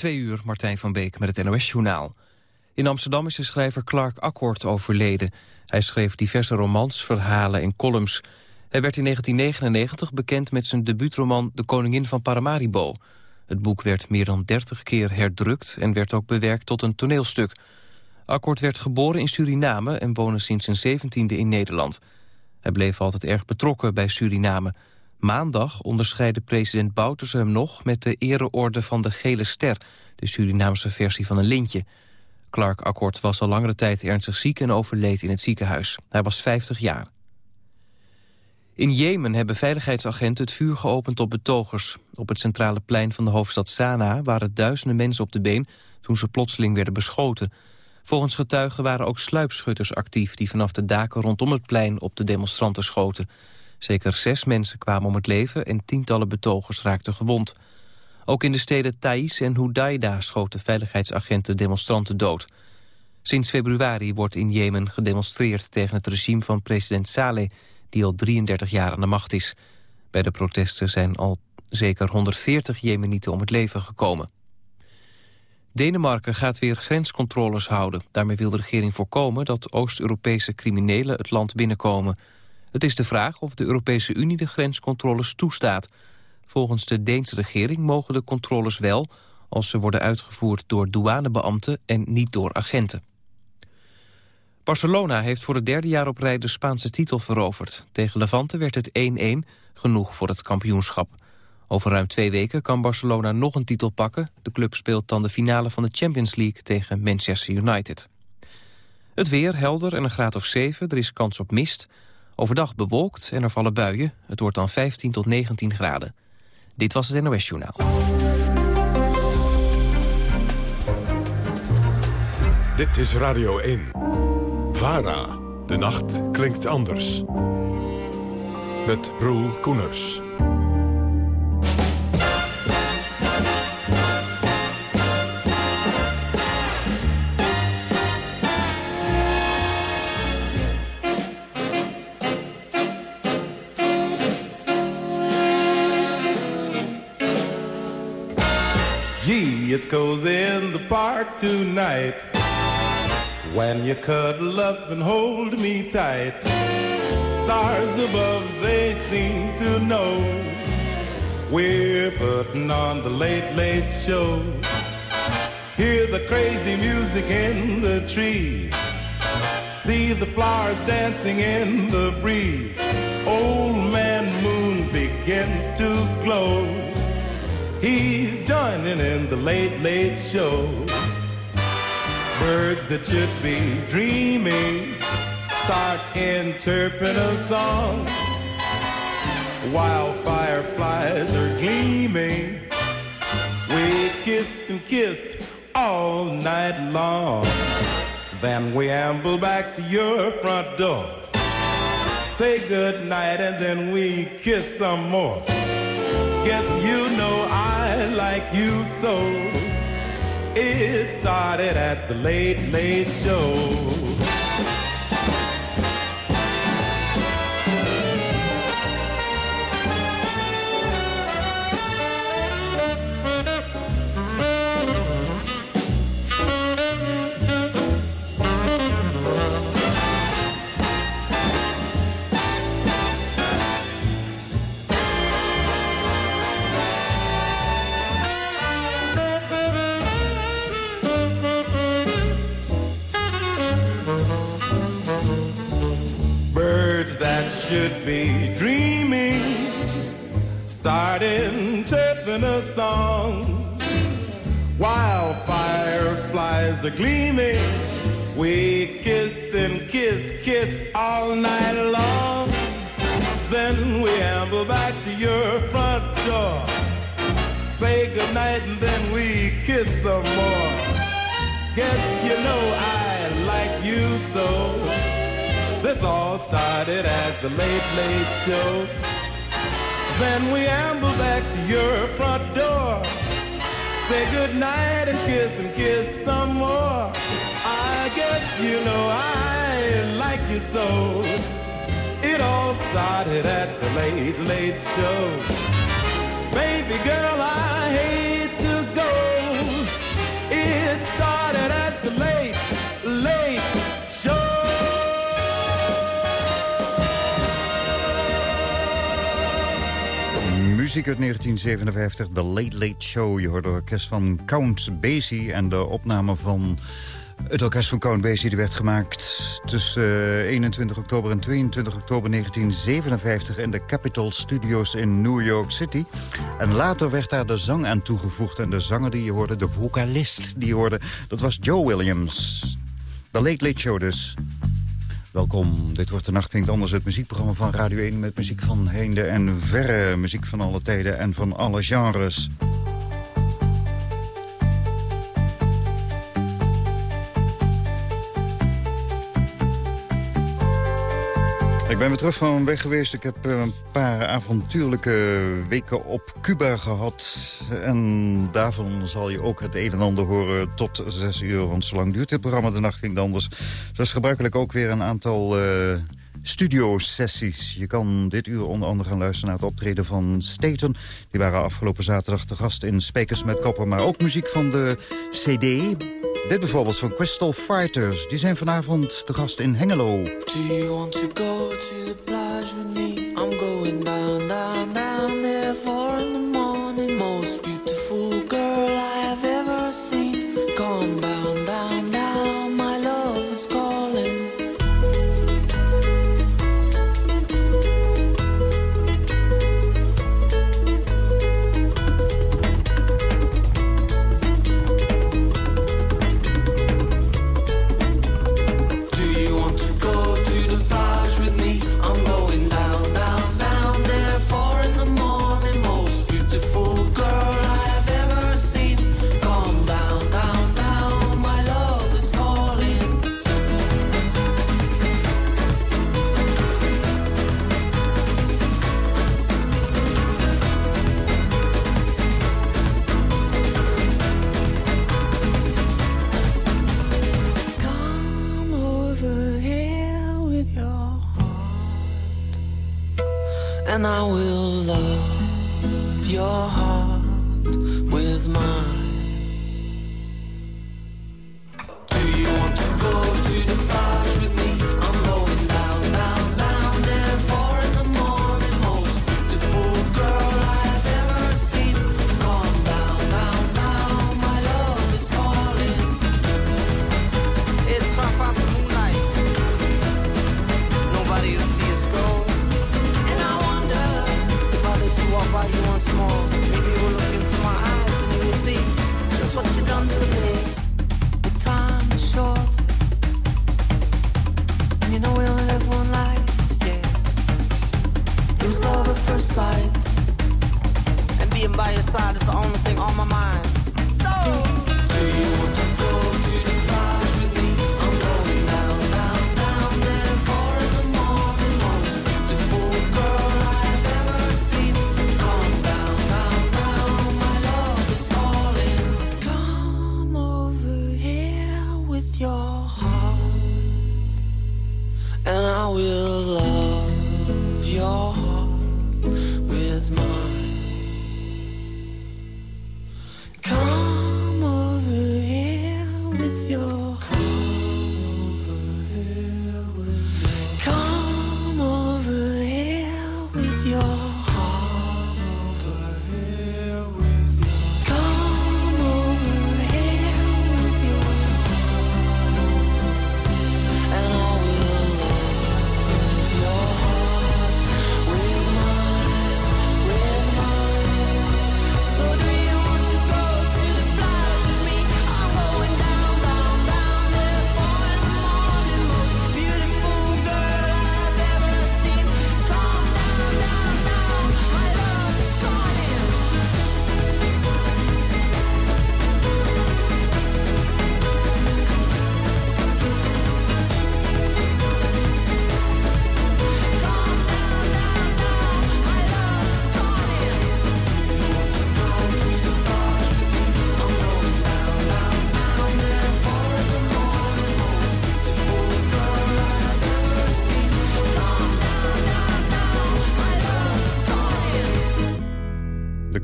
Twee uur, Martijn van Beek met het NOS-journaal. In Amsterdam is de schrijver Clark Akkord overleden. Hij schreef diverse romans, verhalen en columns. Hij werd in 1999 bekend met zijn debuutroman De Koningin van Paramaribo. Het boek werd meer dan 30 keer herdrukt en werd ook bewerkt tot een toneelstuk. Akkord werd geboren in Suriname en woonde sinds zijn zeventiende in Nederland. Hij bleef altijd erg betrokken bij Suriname... Maandag onderscheidde president Bouterse hem nog met de ereorde van de Gele Ster, de Surinaamse versie van een lintje. Clark Akkord was al langere tijd ernstig ziek en overleed in het ziekenhuis. Hij was 50 jaar. In Jemen hebben veiligheidsagenten het vuur geopend op betogers. Op het centrale plein van de hoofdstad Sanaa waren duizenden mensen op de been... toen ze plotseling werden beschoten. Volgens getuigen waren ook sluipschutters actief... die vanaf de daken rondom het plein op de demonstranten schoten. Zeker zes mensen kwamen om het leven en tientallen betogers raakten gewond. Ook in de steden Thais en Hudaida schoten veiligheidsagenten demonstranten dood. Sinds februari wordt in Jemen gedemonstreerd tegen het regime van president Saleh... die al 33 jaar aan de macht is. Bij de protesten zijn al zeker 140 Jemenieten om het leven gekomen. Denemarken gaat weer grenscontroles houden. Daarmee wil de regering voorkomen dat Oost-Europese criminelen het land binnenkomen... Het is de vraag of de Europese Unie de grenscontroles toestaat. Volgens de Deense regering mogen de controles wel... als ze worden uitgevoerd door douanebeambten en niet door agenten. Barcelona heeft voor het derde jaar op rij de Spaanse titel veroverd. Tegen Levante werd het 1-1, genoeg voor het kampioenschap. Over ruim twee weken kan Barcelona nog een titel pakken. De club speelt dan de finale van de Champions League tegen Manchester United. Het weer helder en een graad of 7, er is kans op mist... Overdag bewolkt en er vallen buien. Het wordt dan 15 tot 19 graden. Dit was het NOS Journaal. Dit is Radio 1. VARA. De nacht klinkt anders. Met Roel Koeners. Tonight. When you cuddle up and hold me tight. Stars above, they seem to know. We're putting on the late, late show. Hear the crazy music in the trees. See the flowers dancing in the breeze. Old man moon begins to glow. He's joining in the late, late show. Birds that should be dreaming start in chirping a song. While fireflies are gleaming, we kissed and kissed all night long. Then we amble back to your front door. Say good night and then we kiss some more. Guess you know I like you so. It started at the late, late show. Chirping a song. While fireflies are gleaming, we kissed and kissed, kissed all night long. Then we amble back to your front door, say goodnight, and then we kiss some more. Guess you know I like you so. This all started at the late, late show. Then we amble back to your front door. Say goodnight and kiss and kiss some more. I guess you know I like you so. It all started at the late, late show. Baby girl, I hate to go. It started at the late muziek uit 1957, The Late Late Show. Je hoort het orkest van Count Basie en de opname van... Het orkest van Count Basie die werd gemaakt tussen 21 eh, oktober en 22 oktober 1957... in de Capitol Studios in New York City. En later werd daar de zang aan toegevoegd. En de zanger die je hoorde, de vocalist die je hoorde... dat was Joe Williams. The Late Late Show dus. Welkom, dit wordt de Nacht Klinkt Anders, het muziekprogramma van Radio 1... met muziek van heinde en verre, muziek van alle tijden en van alle genres. Ben weer terug van weg geweest. Ik heb eh, een paar avontuurlijke weken op Cuba gehad. En daarvan zal je ook het een en ander horen tot zes uur. Want zo lang duurt dit programma, de nacht ging anders. Zoals gebruikelijk ook weer een aantal... Uh, studio-sessies. Je kan dit uur onder andere gaan luisteren naar het optreden van Staten. Die waren afgelopen zaterdag te gast in Spekers met Koppen. Maar ook muziek van de CD dit bijvoorbeeld van Crystal Fighters. Die zijn vanavond te gast in Hengelo. Do you want to go to the plage with me? I'm going down, down, down there for the and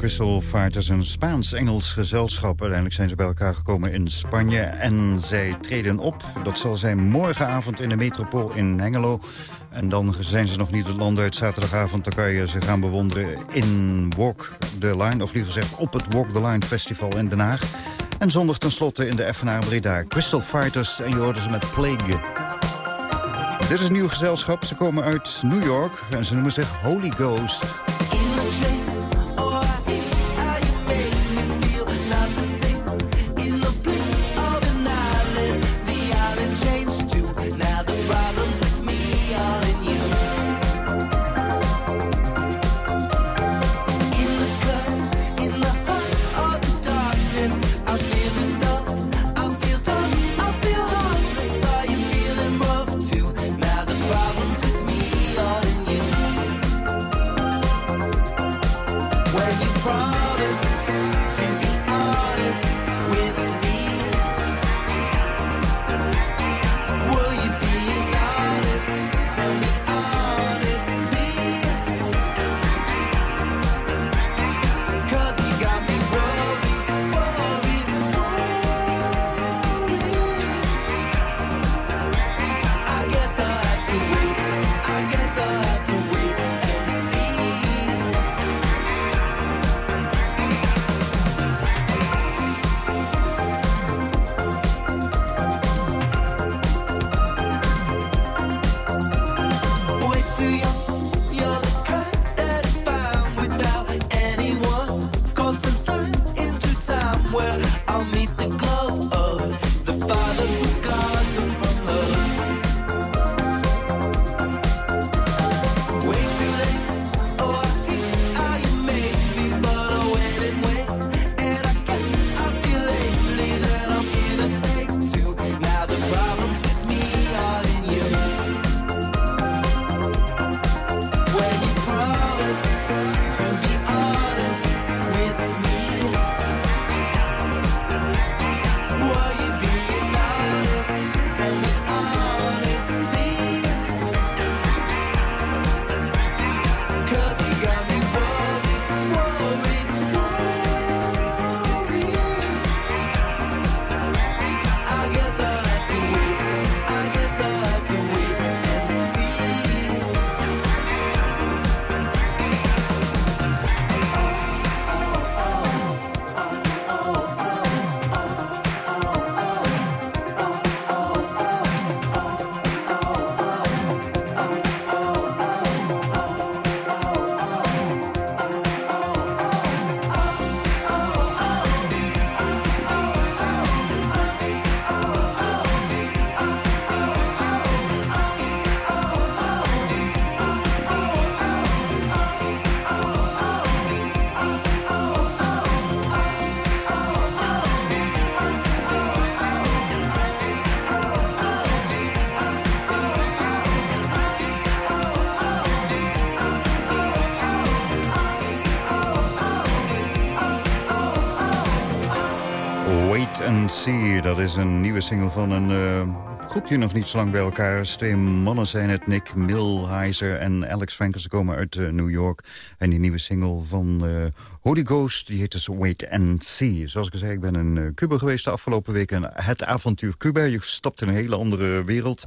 Crystal Fighters, een Spaans-Engels gezelschap. Uiteindelijk zijn ze bij elkaar gekomen in Spanje en zij treden op. Dat zal zijn morgenavond in de metropool in Hengelo. En dan zijn ze nog niet het land uit. Zaterdagavond dan kan je ze gaan bewonderen in Walk the Line. Of liever gezegd op het Walk the Line Festival in Den Haag. En zondag tenslotte in de FNA Breda. Crystal Fighters en je hoorde ze met Plague. Dit is een nieuw gezelschap. Ze komen uit New York en ze noemen zich Holy Ghost. Dat is een nieuwe single van een uh, groep die nog niet zo lang bij elkaar is. Twee mannen zijn het, Nick Milheiser en Alex Franken. Ze komen uit uh, New York. En die nieuwe single van uh, Holy Ghost, die heet dus Wait and See. Zoals ik zei, ik ben in Cuba geweest de afgelopen weken. Het avontuur Cuba, je stapt in een hele andere wereld.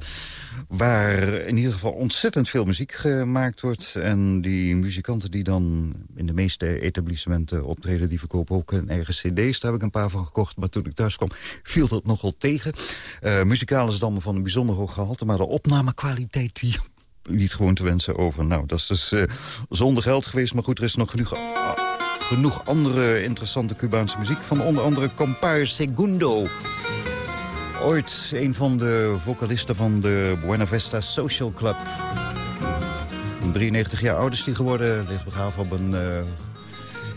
Waar in ieder geval ontzettend veel muziek gemaakt wordt. En die muzikanten die dan in de meeste etablissementen optreden... die verkopen ook hun eigen cd's. Daar heb ik een paar van gekocht. Maar toen ik thuis kwam, viel dat nogal tegen. Uh, muzikaal is dan van een bijzonder hoog gehalte... maar de opnamekwaliteit die niet gewoon te wensen over. Nou, dat is dus uh, zonder geld geweest. Maar goed, er is nog genoeg, uh, genoeg andere interessante Cubaanse muziek... van onder andere Compar Segundo... Ooit een van de vocalisten van de Buena Vista Social Club. 93 jaar oud is die geworden. Ligt begraven op een uh,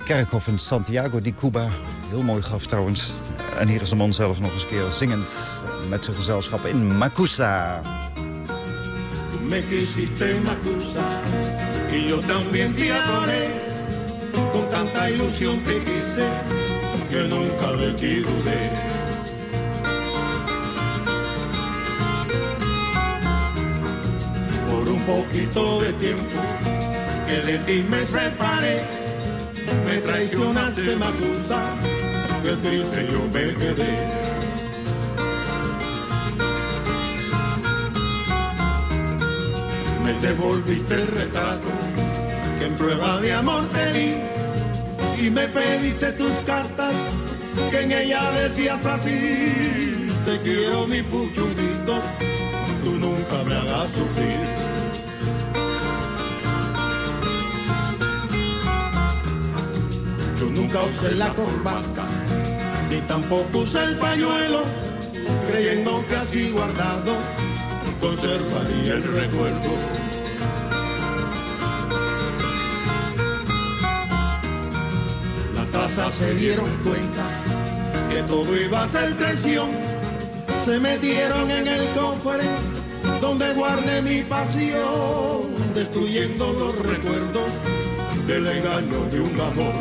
kerkhof in Santiago de Cuba. Heel mooi graf trouwens. En hier is de man zelf nog eens keer zingend met zijn gezelschap in Macusa. Me Macusa y yo Con tanta ilusión te quise que nunca de ti dudé poquito de tiempo que de ti me separé, me traicionaste Macusa, qué triste yo me quedé. Me devolviste el retrato que en prueba de amor te di y me pediste tus cartas que en ella decías así, te quiero mi puchunguito, tú nunca me hagas sufrir. nunca usé la corbata, ni tampoco usé el pañuelo, creyendo que así guardado conservaría el recuerdo. Se dieron cuenta que todo iba a ser traición, se metieron en el cofre donde guardé mi pasión, destruyendo los recuerdos del engaño de un amor.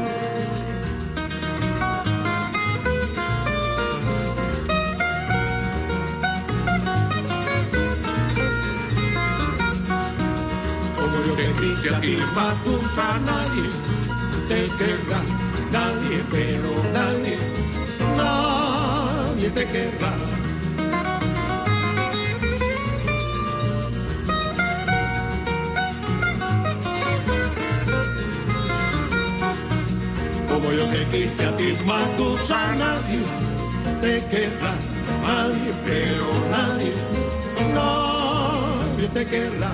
si a ti a nadie te querrá, nadie, pero nadie, nadie te querrá. Como yo te quise a ti, a nadie te querrá, nadie, pero nadie, nadie te querrá.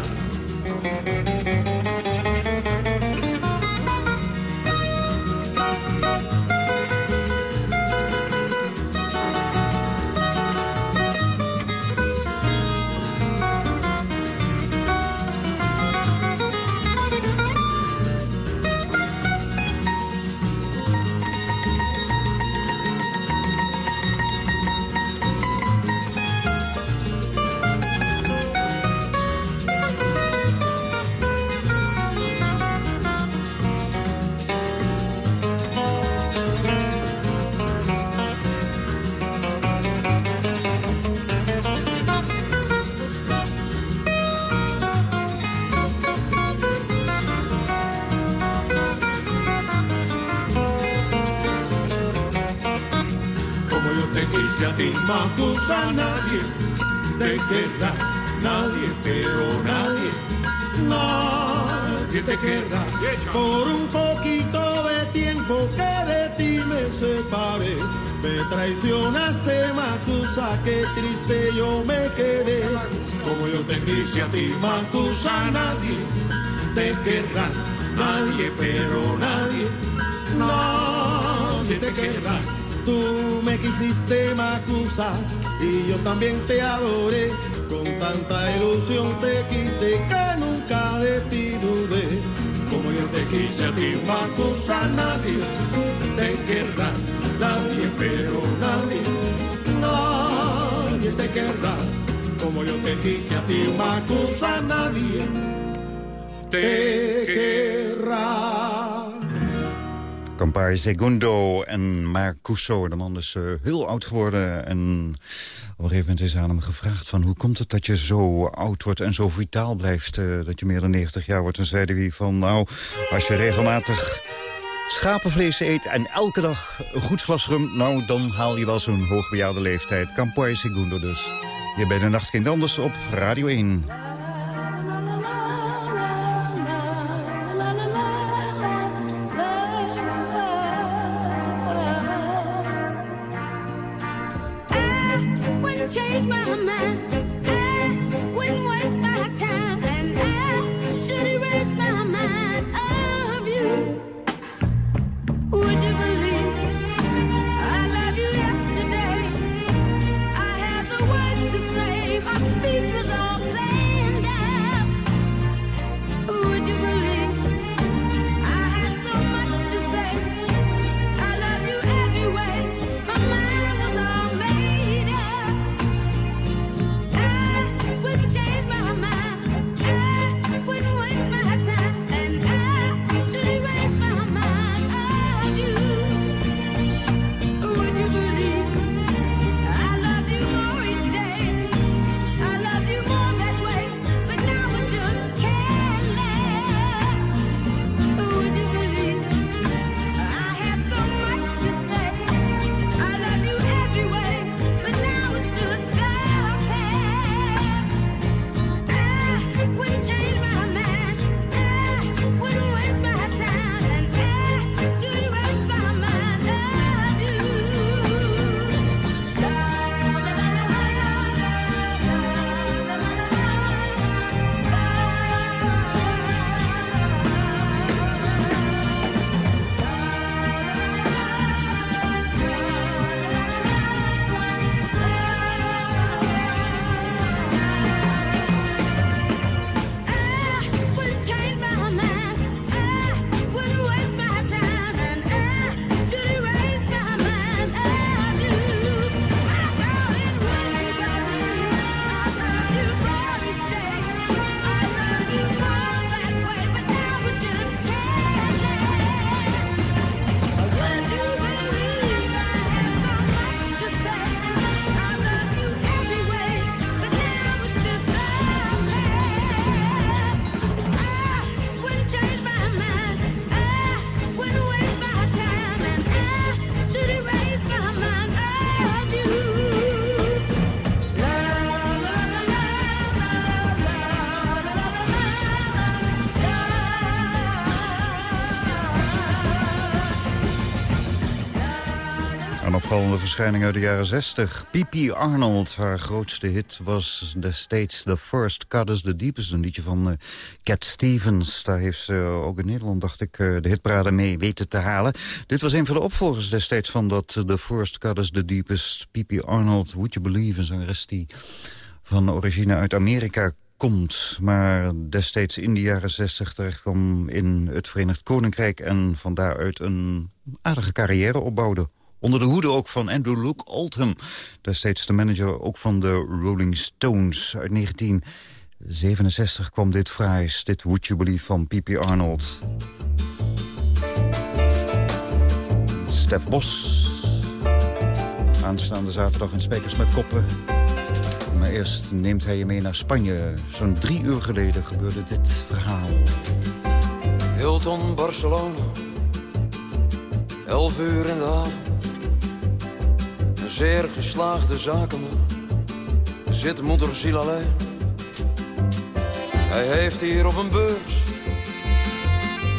A nadie, te queda nadie, pero nadie, nadie te queda. Por un poquito de tiempo que de ti me separé, me traicionaste, Matusa, qué triste yo me quedé. Como yo te quise a ti, Matusa, nadie te queda, nadie, pero nadie, nadie te queda. Tú me quisiste Macusa y yo también te adoré. Con tanta ilusión te quise que nunca de ti dudé. Como yo te quise a ti Macusa, nadie te querrá, nadie, pero nadie, nadie te querrá. Como yo te quise a ti Macusa, nadie te querrá. Campari Segundo en Marcuso. De man is uh, heel oud geworden en op een gegeven moment is aan hem gevraagd... van hoe komt het dat je zo oud wordt en zo vitaal blijft... Uh, dat je meer dan 90 jaar wordt. En zeiden hij van, nou, als je regelmatig schapenvlees eet... en elke dag een goed glas rum, nou, dan haal je wel zo'n hoogbejaarde leeftijd. Campari Segundo dus. Hier bij de Nachtkind Anders op Radio 1. Verschijning uit de jaren 60. Pipi Arnold, haar grootste hit was destijds The First Cut is the Deepest. Een liedje van uh, Cat Stevens. Daar heeft ze ook in Nederland, dacht ik, uh, de hitparade mee weten te halen. Dit was een van de opvolgers destijds van dat The First Cut is the Deepest. Pipi Arnold, Would You Believe, een zangeres die van origine uit Amerika komt, maar destijds in de jaren 60 terecht kwam in het Verenigd Koninkrijk... en van daaruit een aardige carrière opbouwde. Onder de hoede ook van Andrew Luke Oldham. Destijds de manager ook van de Rolling Stones. Uit 1967 kwam dit fraais, dit Would You Believe van P.P. Arnold. Stef Bos. Aanstaande zaterdag in Spekers met Koppen. Maar eerst neemt hij je mee naar Spanje. Zo'n drie uur geleden gebeurde dit verhaal. Hilton, Barcelona. Elf uur in de avond. Een zeer geslaagde zakenman. Zit moederziel alleen. Hij heeft hier op een beurs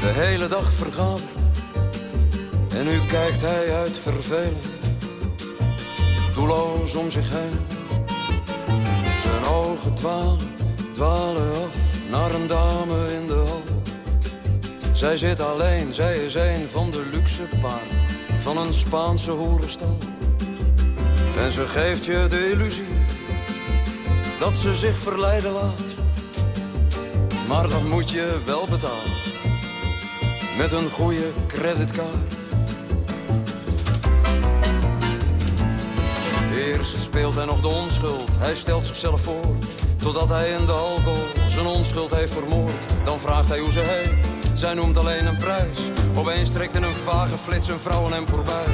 de hele dag vergaderd. En nu kijkt hij uit verveling, doelloos om zich heen ogen dwalen, dwalen af naar een dame in de hal. Zij zit alleen, zij is een van de luxe paarden van een Spaanse hoerenstal. En ze geeft je de illusie dat ze zich verleiden laat. Maar dan moet je wel betalen met een goede creditcard. Eerst speelt hij nog de onschuld, hij stelt zichzelf voor. Totdat hij in de alcohol zijn onschuld heeft vermoord. Dan vraagt hij hoe ze heet, zij noemt alleen een prijs. Opeens trekt in een vage flits een vrouw aan hem voorbij.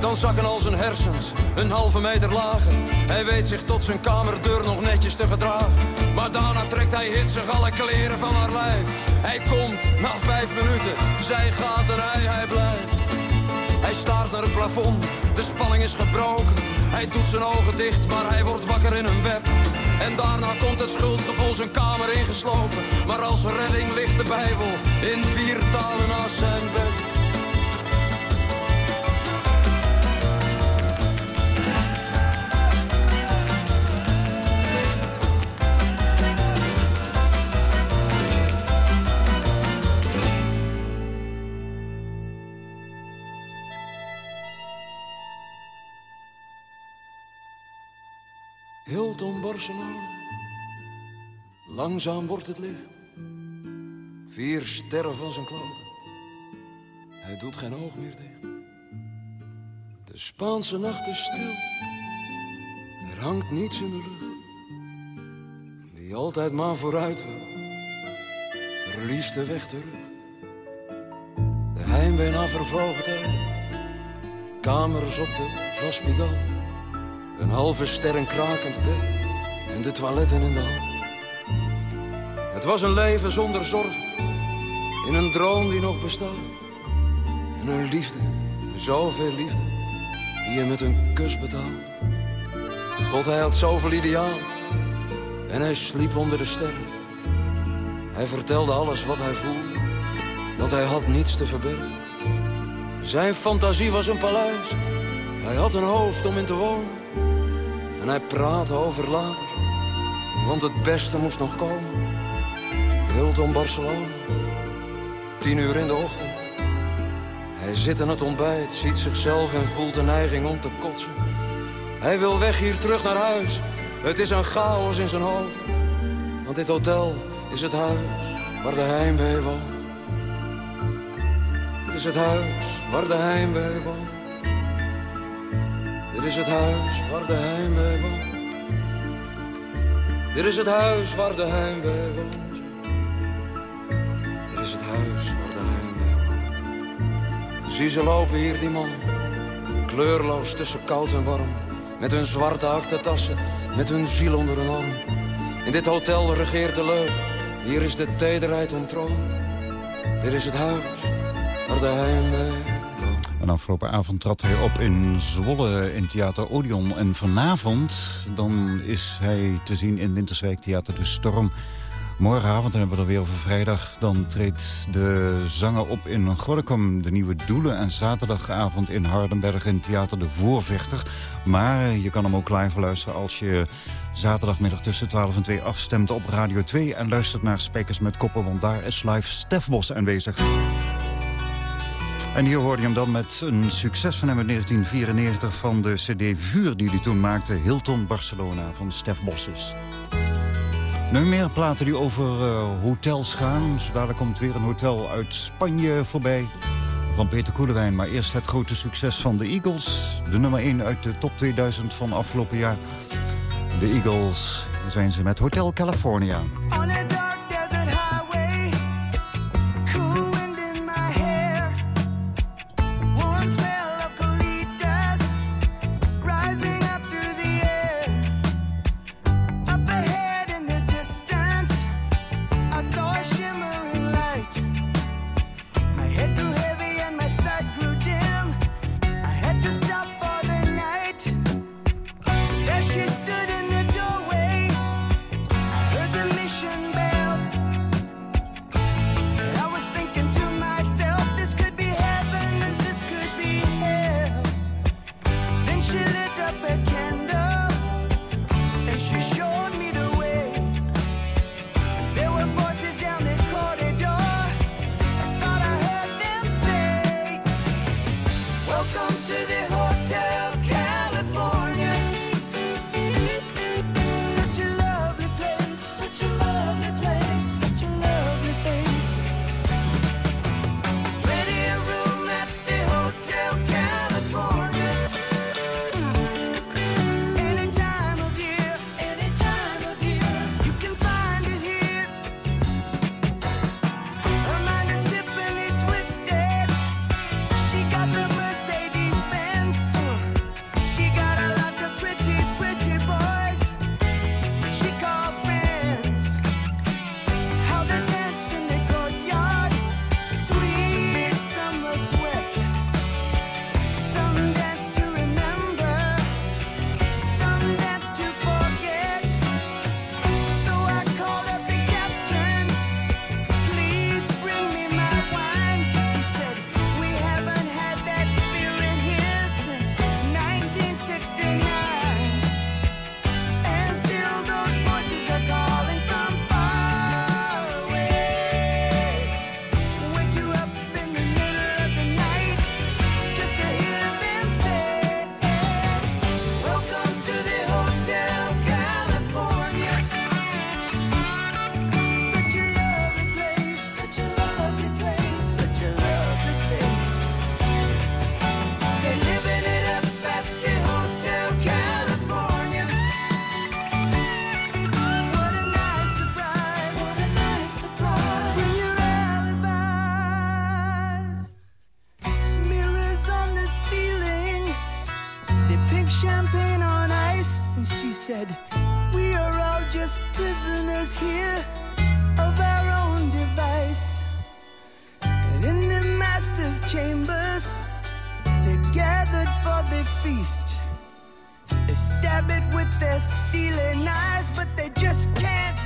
Dan zakken al zijn hersens een halve meter lager. Hij weet zich tot zijn kamerdeur nog netjes te gedragen. Maar daarna trekt hij hitsig alle kleren van haar lijf. Hij komt na vijf minuten, zij gaat hij, hij blijft. Hij staart naar het plafond, de spanning is gebroken. Hij doet zijn ogen dicht, maar hij wordt wakker in een web. En daarna komt het schuldgevoel zijn kamer ingeslopen. Maar als redding ligt de Bijbel in vier talen naast zijn bed. Langzaam wordt het licht. Vier sterren van zijn kloten. Hij doet geen oog meer dicht. De Spaanse nacht is stil. Er hangt niets in de lucht. Wie altijd maar vooruit wil, verliest de weg terug. De heimwee na vervlogen tijd. Kamers op de Las een halve ster een krakend bed en de toiletten in de hal. Was een leven zonder zorg, in een droom die nog bestaat. En een liefde, zoveel liefde, die je met een kus betaalt. God, hij had zoveel ideaal en hij sliep onder de sterren. Hij vertelde alles wat hij voelde, want hij had niets te verbergen. Zijn fantasie was een paleis, hij had een hoofd om in te wonen. En hij praatte over later, want het beste moest nog komen. Hilton Barcelona, tien uur in de ochtend. Hij zit aan het ontbijt, ziet zichzelf en voelt de neiging om te kotsen. Hij wil weg hier terug naar huis, het is een chaos in zijn hoofd. Want dit hotel is het huis waar de heimwee woont. Het is het huis waar de heimwee woont. Dit is het huis waar de heimwee woont. Dit is het huis waar de heimwee woont. Zie ze lopen hier, die man. Kleurloos tussen koud en warm. Met hun zwarte aktentassen, met hun ziel onder hun arm. In dit hotel regeert de leugen. Hier is de tederheid ontroond. Dit is het huis waar de heimwee en afgelopen avond trad hij op in Zwolle in Theater Odeon. En vanavond dan is hij te zien in Winterswijk Theater De Storm... Morgenavond, en hebben we er weer over vrijdag... dan treedt de zanger op in Gordicum, de Nieuwe Doelen... en zaterdagavond in Hardenberg in Theater De Voorvechter. Maar je kan hem ook live luisteren als je zaterdagmiddag tussen 12 en 2 afstemt op Radio 2... en luistert naar Spijkers met Koppen, want daar is live Stef Bos aanwezig. En hier hoorde je hem dan met een succes van hem in 1994... van de cd Vuur die hij toen maakte, Hilton Barcelona van Stef Bosses. Nu meer platen die over uh, hotels gaan. Zo komt weer een hotel uit Spanje voorbij. Van Peter Koelewijn. Maar eerst het grote succes van de Eagles. De nummer 1 uit de top 2000 van afgelopen jaar. De Eagles zijn ze met Hotel California. They stab it with their stealing eyes, but they just can't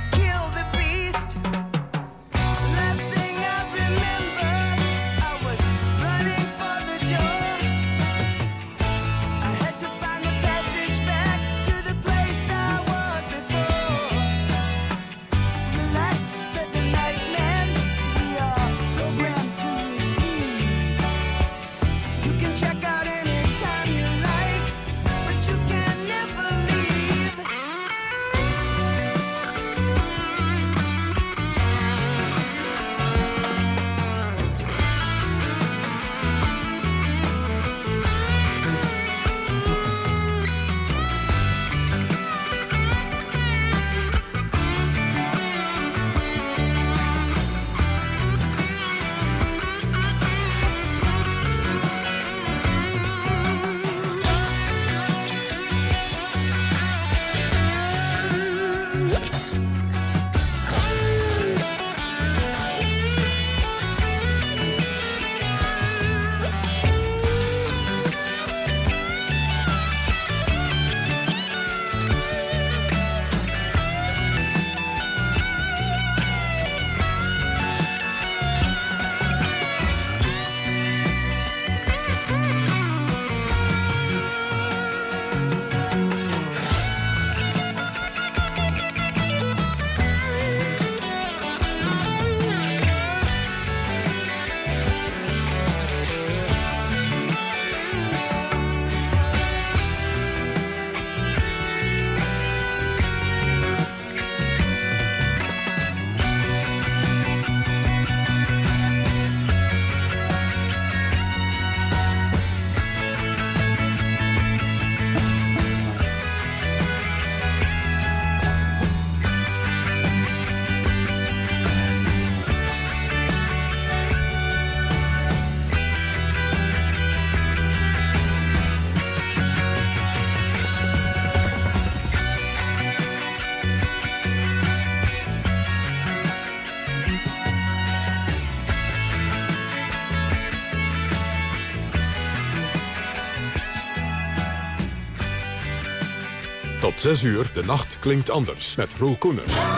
6 uur, de nacht klinkt anders met Roel Koeners.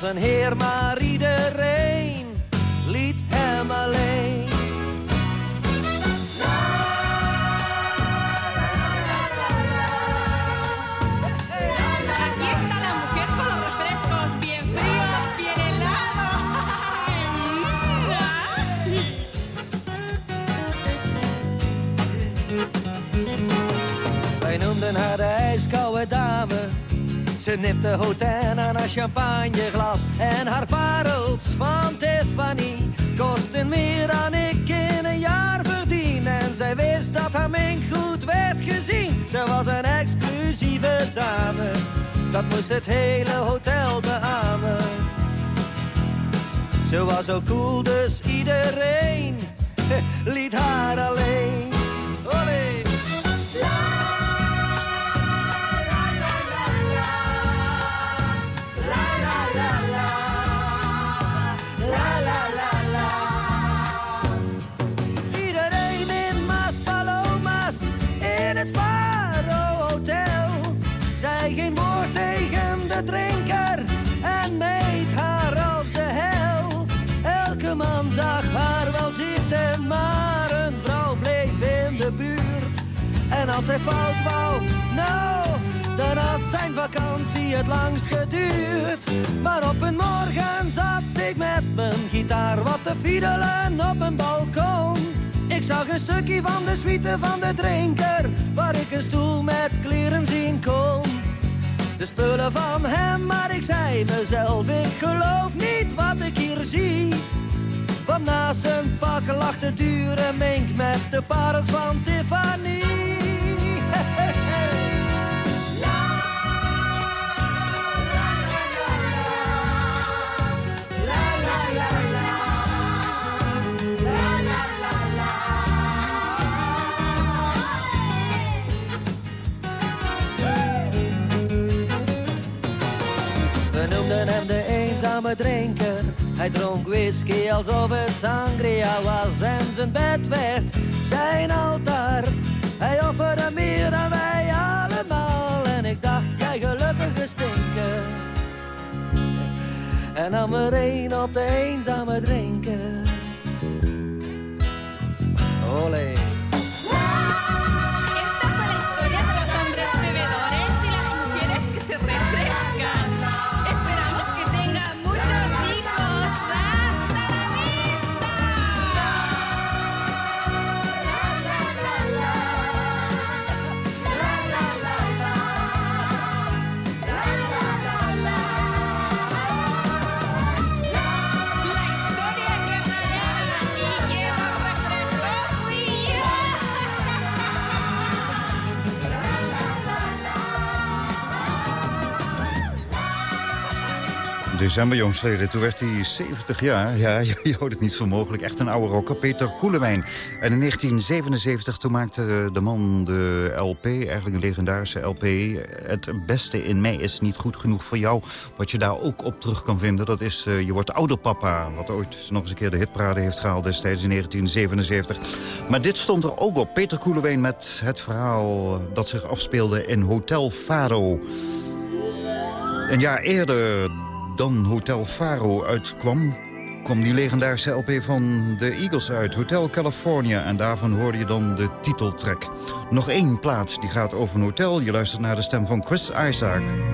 Was een heer, maar iedereen liet hem alleen. noemden haar de ijskoude dame. Ze nipte hotel aan een champagneglas. En haar parels van Tiffany kosten meer dan ik in een jaar verdien. En zij wist dat haar goed werd gezien. Ze was een exclusieve dame, dat moest het hele hotel beamen. Ze was zo cool, dus iedereen liet haar alleen. Als hij fout wou, nou, dan had zijn vakantie het langst geduurd. Maar op een morgen zat ik met mijn gitaar wat te fiedelen op een balkon. Ik zag een stukje van de suite van de drinker, waar ik een stoel met kleren zien kon de spullen van hem, maar ik zei mezelf, ik geloof niet wat ik hier zie. Want naast zijn pak lag de dure mink met de parels van Tiffany. Drinker. Hij dronk whisky alsof het sangria was en zijn bed werd zijn altaar. Hij offerde meer dan wij allemaal en ik dacht, jij gelukkige stinker. En nam er een op de eenzame drinker. Olé. December jongsleden. Toen werd hij 70 jaar. Ja, je houdt het niet voor mogelijk. Echt een oude rocker, Peter Koelewijn. En in 1977 toen maakte de man de LP, eigenlijk een legendarische LP... Het beste in mij is niet goed genoeg voor jou. Wat je daar ook op terug kan vinden, dat is uh, Je wordt ouderpapa. Wat ooit nog eens een keer de hitparade heeft gehaald destijds in 1977. Maar dit stond er ook op. Peter Koelewijn met het verhaal dat zich afspeelde in Hotel Faro. Een jaar eerder dan Hotel Faro uitkwam... kwam die legendarische LP van de Eagles uit, Hotel California. En daarvan hoorde je dan de titeltrack. Nog één plaats die gaat over een hotel. Je luistert naar de stem van Chris Isaac.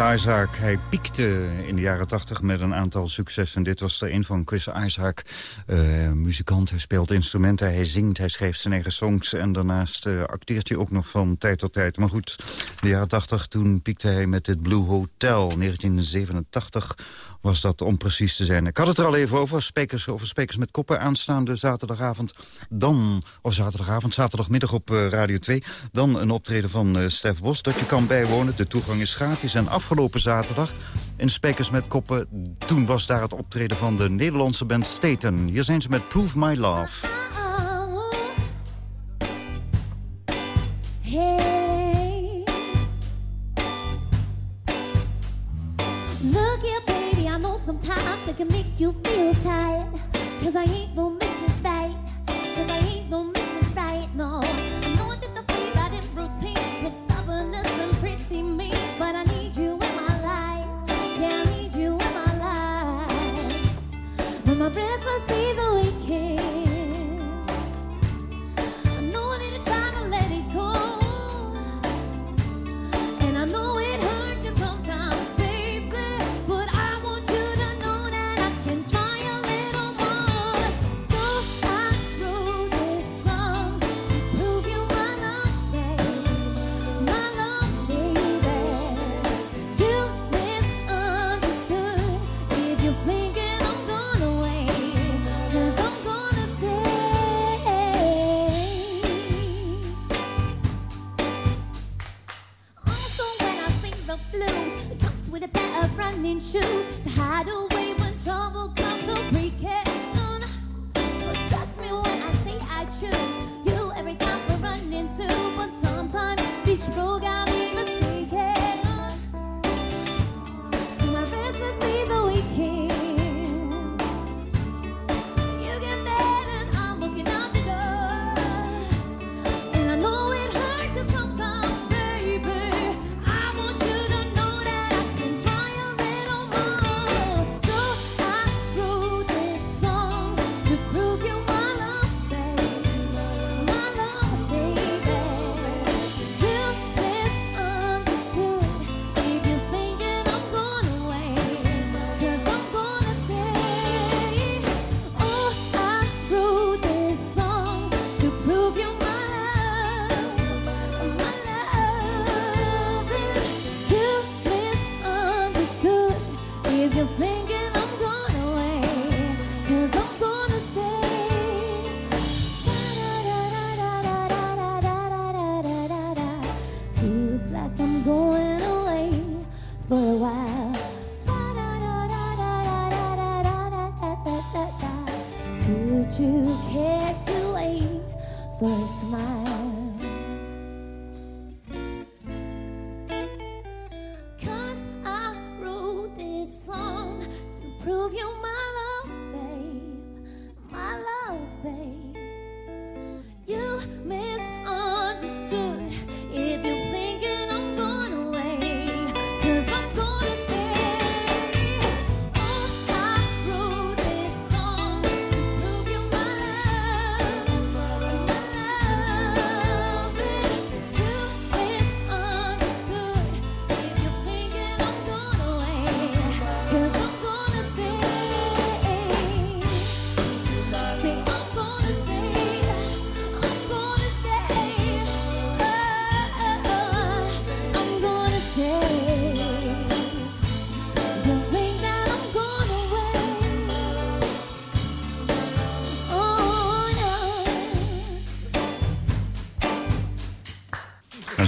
Isaac, hij piekte in de jaren tachtig met een aantal successen. Dit was er een van Chris Isaac, eh, muzikant. Hij speelt instrumenten, hij zingt, hij schrijft zijn eigen songs... en daarnaast eh, acteert hij ook nog van tijd tot tijd. Maar goed, de jaren tachtig, toen piekte hij met het Blue Hotel. 1987 was dat om precies te zijn. Ik had het er al even over, spekers, over Spekers met Koppen aanstaande zaterdagavond. Dan, of zaterdagavond, zaterdagmiddag op eh, Radio 2. Dan een optreden van eh, Stef Bos dat je kan bijwonen. De toegang is gratis. En afgelopen zaterdag in Spekers met Koppen... toen was daar het optreden van de Nederlandse band Staten. Hier zijn ze met Prove My Love. Can make you feel tired. Cause I ain't Mrs.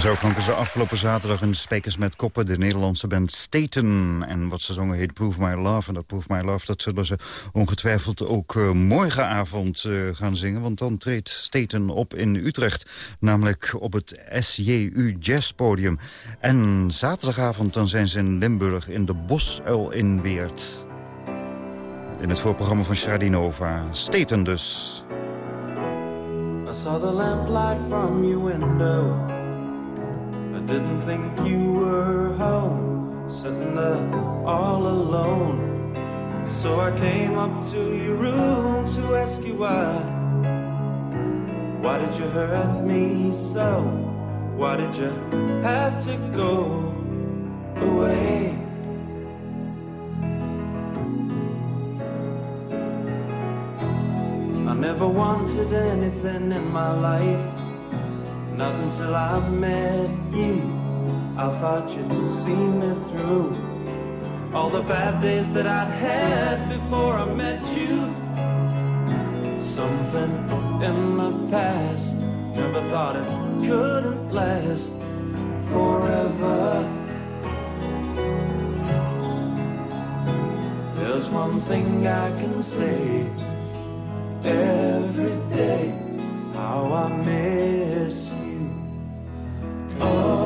zo klonken ze afgelopen zaterdag in Spekers met Koppen... de Nederlandse band Staten. En wat ze zongen heet Prove My Love. En dat Prove My Love, dat zullen ze ongetwijfeld ook eh, morgenavond eh, gaan zingen. Want dan treedt Staten op in Utrecht. Namelijk op het SJU Jazz Podium. En zaterdagavond dan zijn ze in Limburg in de Bosuil in Weert. In het voorprogramma van Shardinova. Staten dus. I saw the lamplight from your window. Didn't think you were home, sitting there all alone. So I came up to your room to ask you why. Why did you hurt me so? Why did you have to go away? I never wanted anything in my life, not until I met you. I thought you'd see me through all the bad days that I had before I met you. Something in the past, never thought it couldn't last forever. There's one thing I can say every day how I miss you. Oh,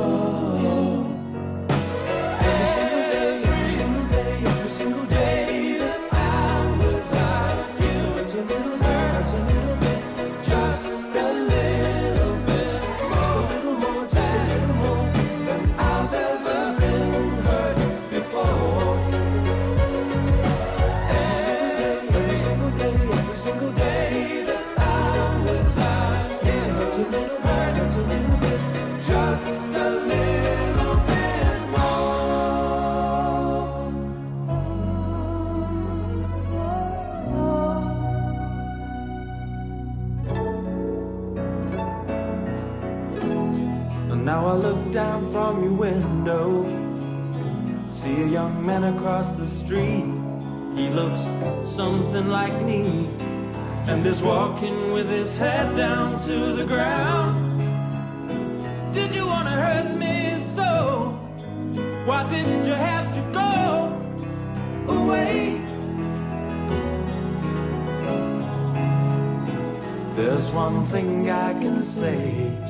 I look down from your window, see a young man across the street. He looks something like me, and is walking with his head down to the ground. Did you wanna hurt me so? Why didn't you have to go away? There's one thing I can say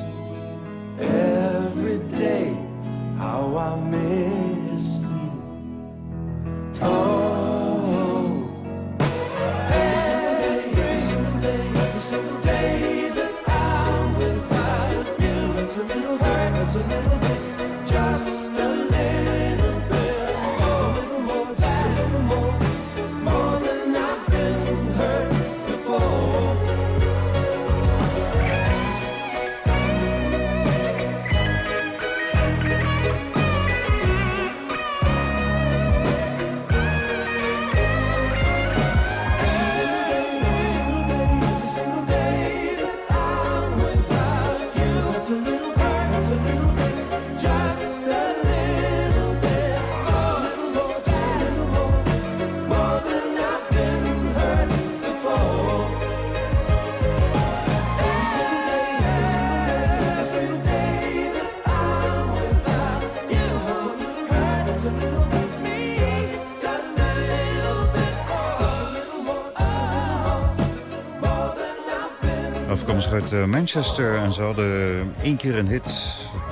eh, Manchester. En ze hadden één keer een hit.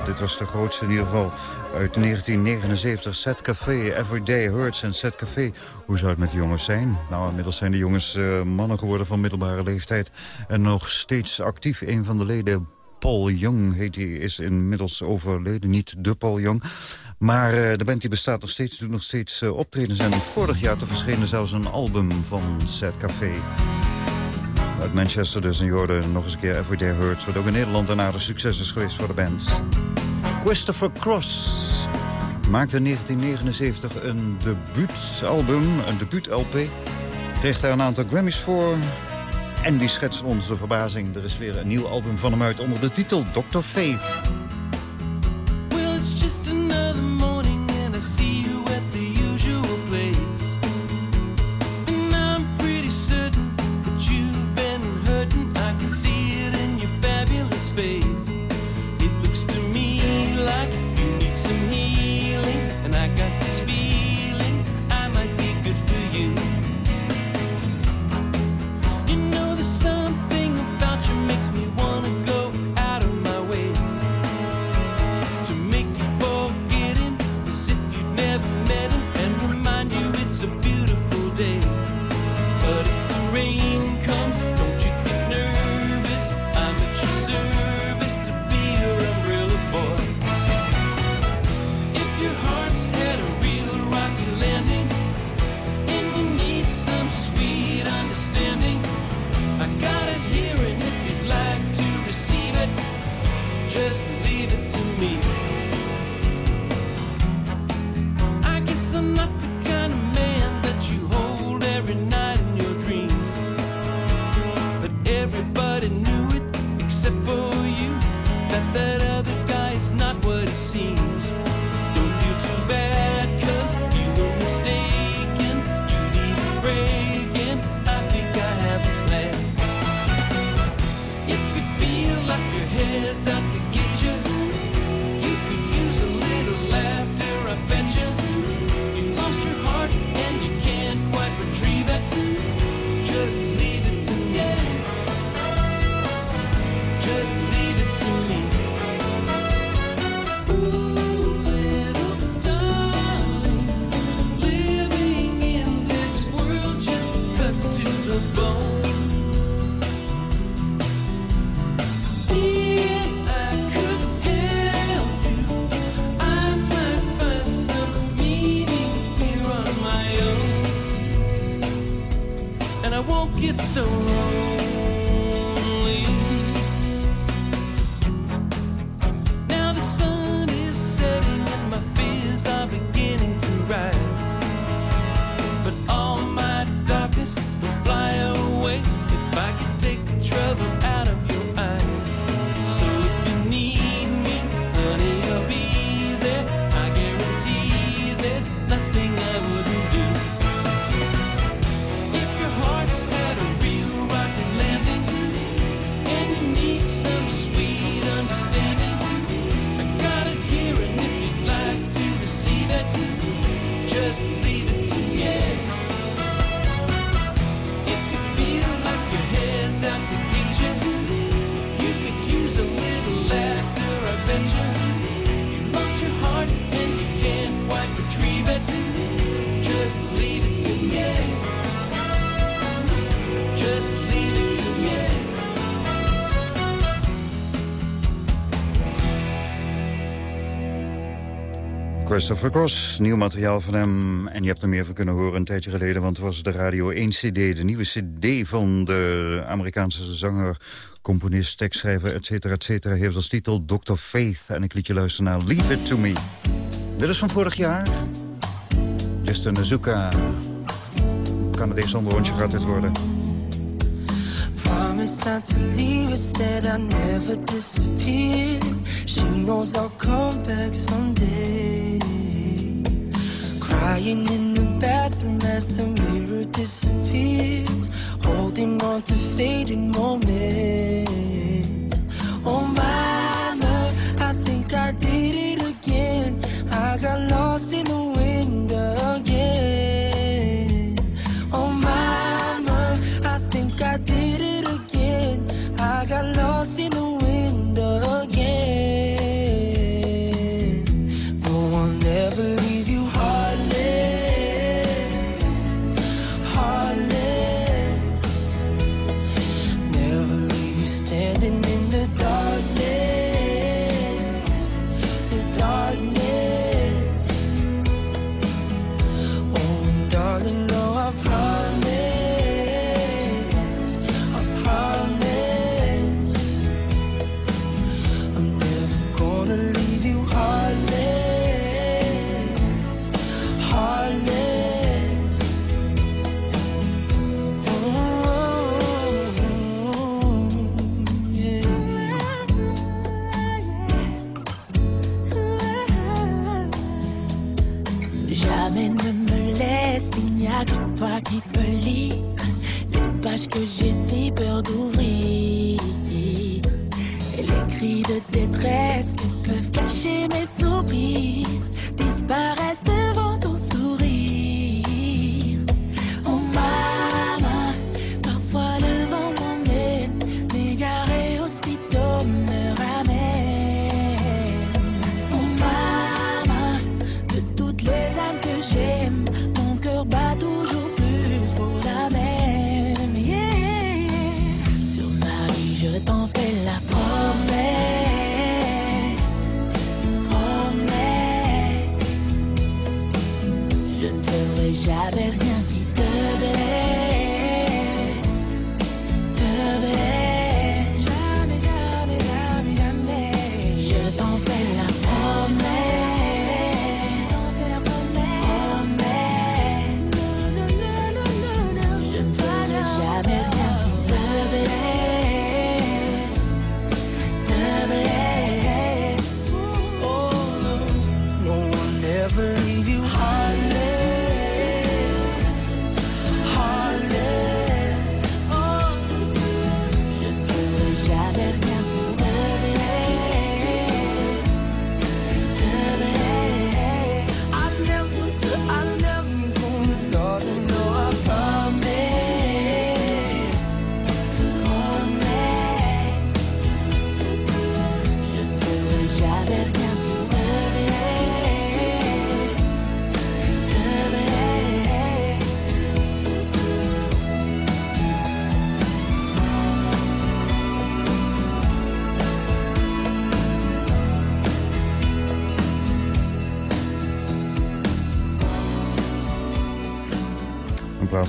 Dit was de grootste in ieder geval. Uit 1979, Set Café, Everyday Hurts en Set Café. Hoe zou het met de jongens zijn? Nou, inmiddels zijn de jongens uh, mannen geworden van middelbare leeftijd. En nog steeds actief. Een van de leden, Paul Young, heet hij, is inmiddels overleden. Niet de Paul Young. Maar de band die bestaat nog steeds, doet nog steeds uh, optredens. En vorig jaar te verschenen zelfs een album van Set Café. Uit Manchester dus. En hoorde nog eens een keer Everyday Hurts. Wat ook in Nederland een aardig succes is geweest voor de band. Christopher Cross maakte in 1979 een debuutalbum, een debuut-LP. Kreeg daar een aantal Grammys voor. En wie schetst onze verbazing? Er is weer een nieuw album van hem uit onder de titel Dr. Faith. Christopher Cross, nieuw materiaal van hem. En je hebt er meer van kunnen horen een tijdje geleden... want het was de Radio 1 CD, de nieuwe CD van de Amerikaanse zanger... componist, tekstschrijver, et cetera, et cetera... heeft als titel Dr. Faith. En ik liet je luisteren naar Leave It To Me. Dit is van vorig jaar. Justin Azuka. Canadese onderrondje gaat dit worden. Promised not to leave, I said I'd never disappear. She knows I'll come back someday. Crying in the bathroom as the mirror disappears. Holding on to fading moments. Oh, mama, I think I did it again. I got lost in the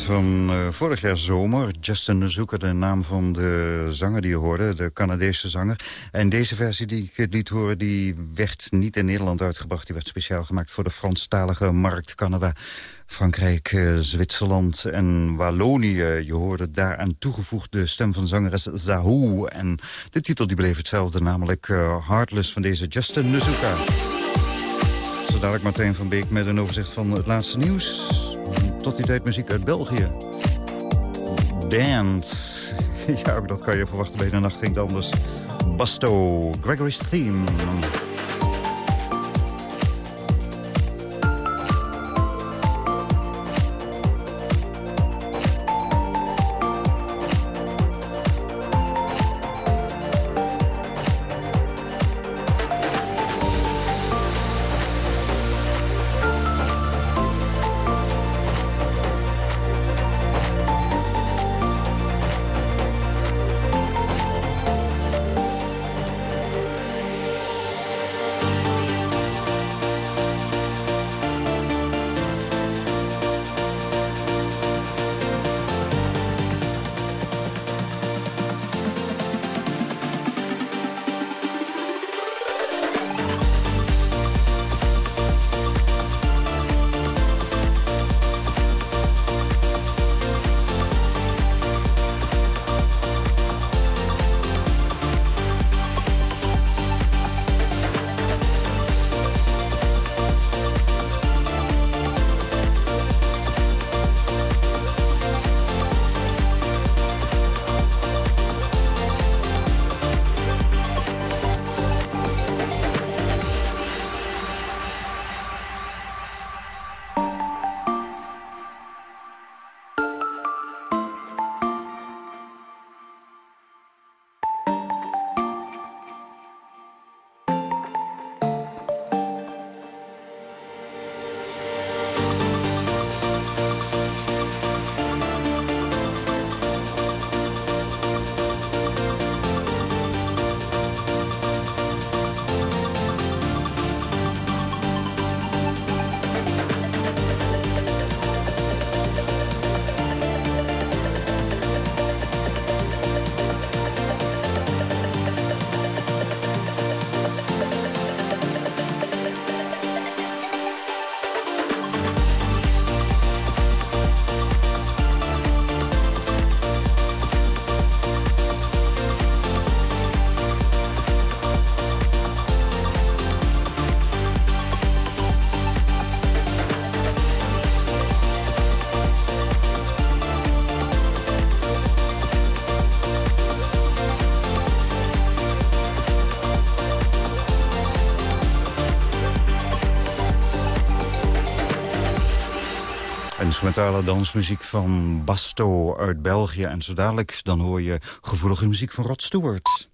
Van eh, vorig jaar zomer, Justin Nezuka, de naam van de zanger die je hoorde, de Canadese zanger. En deze versie die ik liet horen, die werd niet in Nederland uitgebracht. Die werd speciaal gemaakt voor de Franstalige markt Canada. Frankrijk, eh, Zwitserland en Wallonië. Je hoorde daaraan toegevoegd de stem van zangeres Zahou. En de titel die bleef hetzelfde, namelijk eh, Heartless van deze Justin Nezuka. Zo dadelijk Martijn van Beek met een overzicht van het laatste nieuws. Tot die tijd muziek uit België. Dance. Ja, ook dat kan je verwachten bij de nacht klinkt anders. Basto, Gregory's Theme. Instrumentale dansmuziek van Basto uit België. En zo dadelijk dan hoor je gevoelige muziek van Rod Stewart.